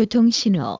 교통신호.